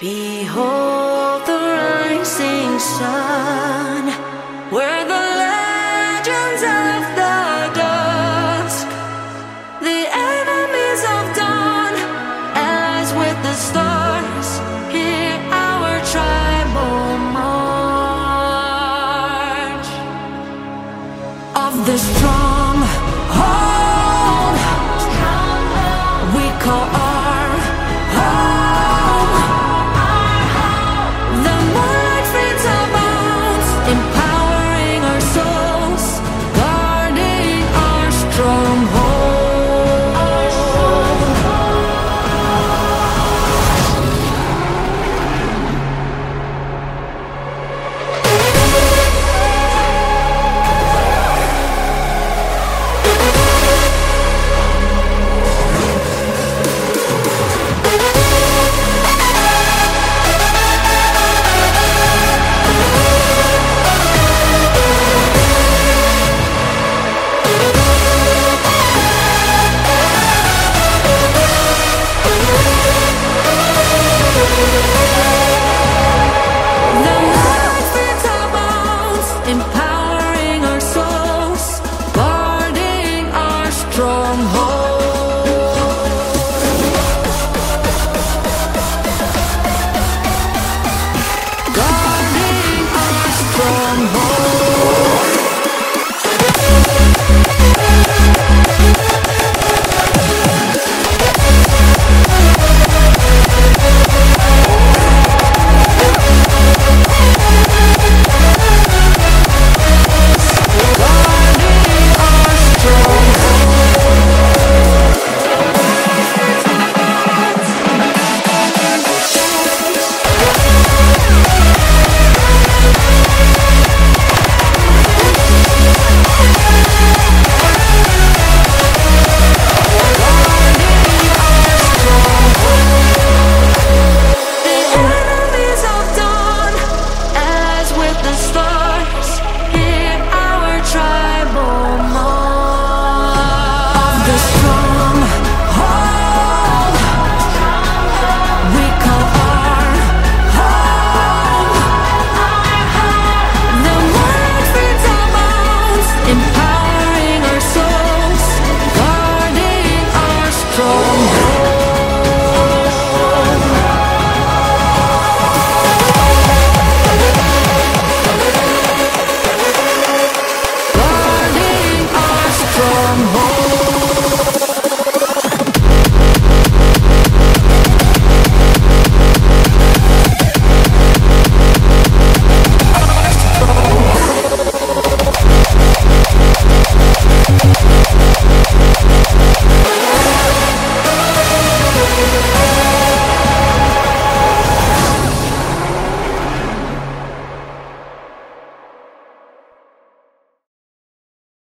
Behold the rising sun, where the legends of the dusk, the enemies of dawn, allies with the stars. the strong hold. We call.